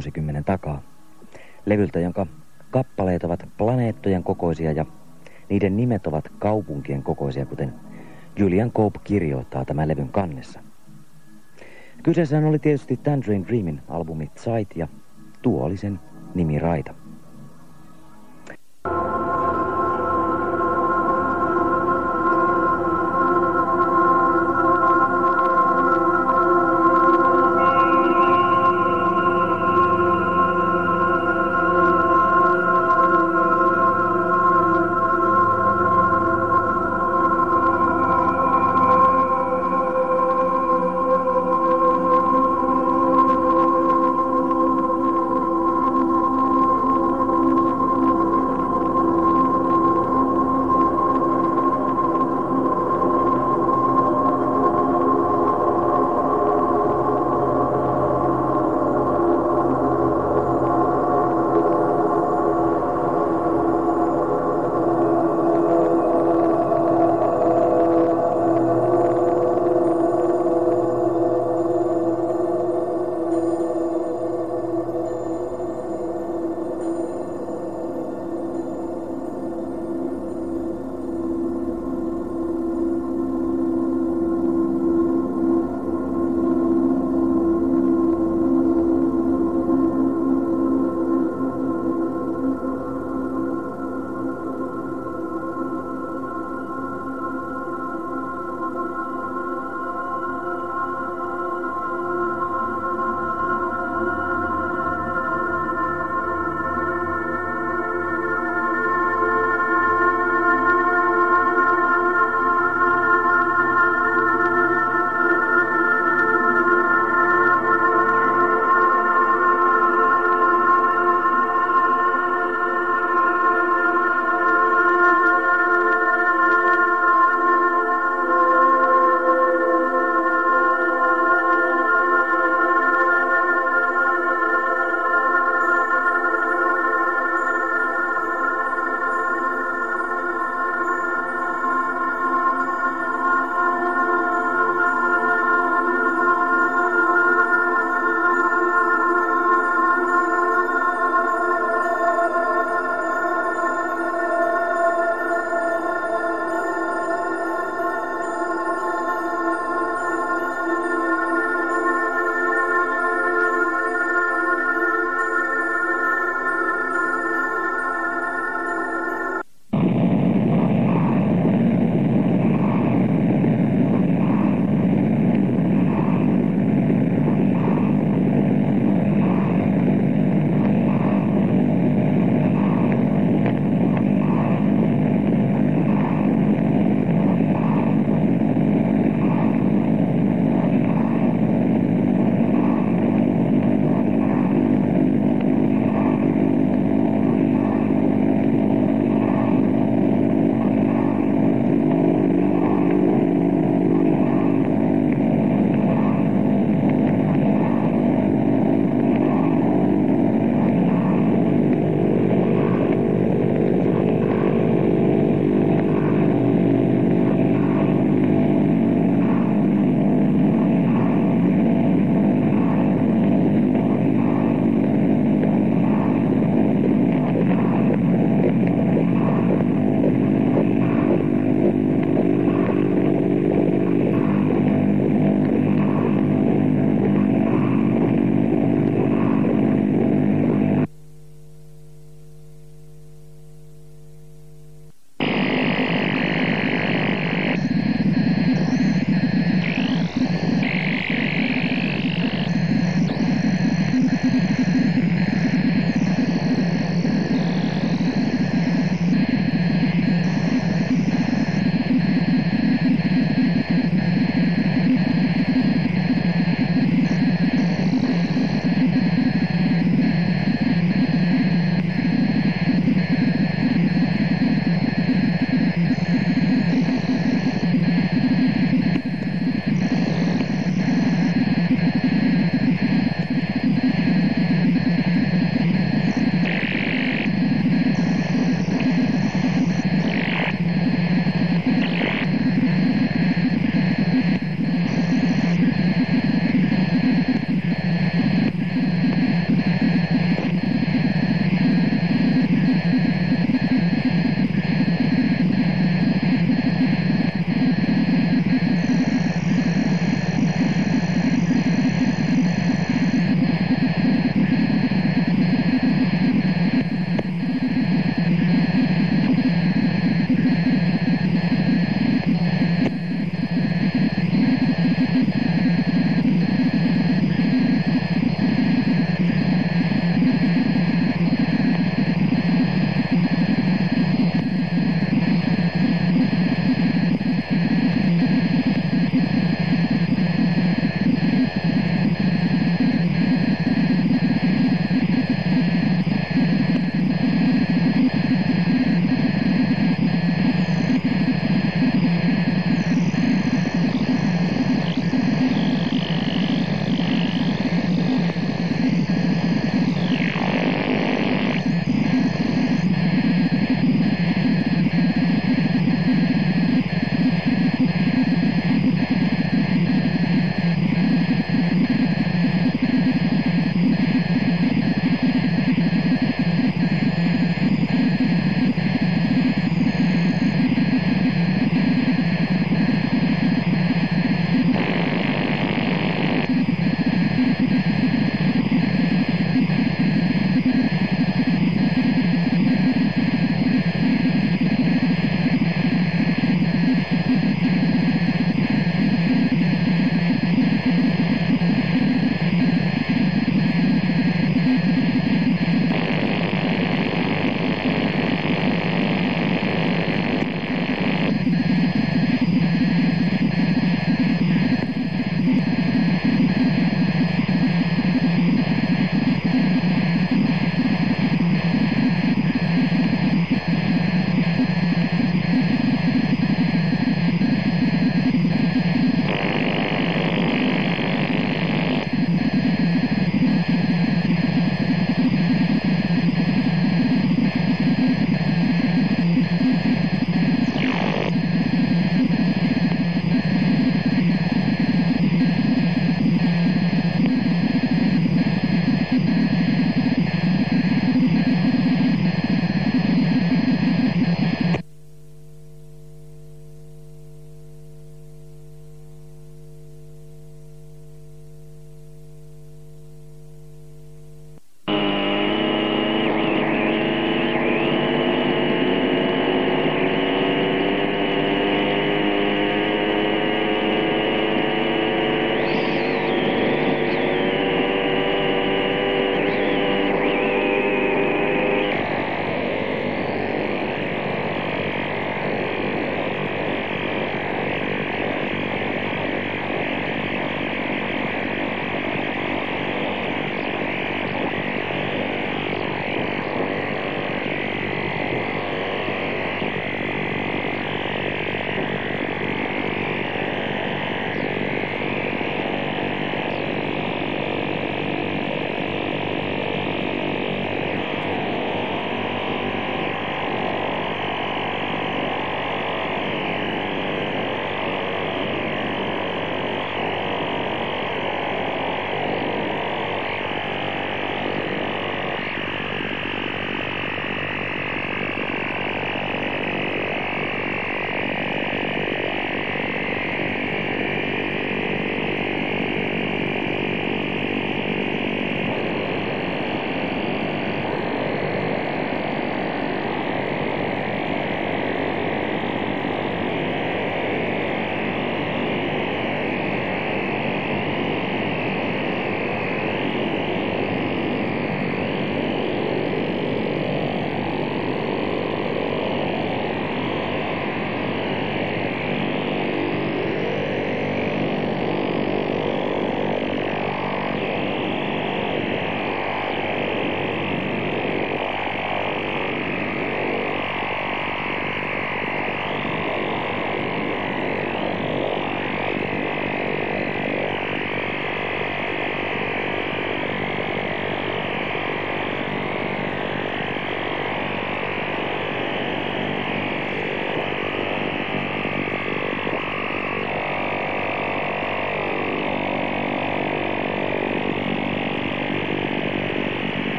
vuosikymmenen takaa. Levyltä, jonka kappaleet ovat planeettojen kokoisia ja niiden nimet ovat kaupunkien kokoisia, kuten Julian Cope kirjoittaa tämän levyn kannessa. Kyseessähän oli tietysti Tangerine Dreamin albumi Zeit ja tuo oli sen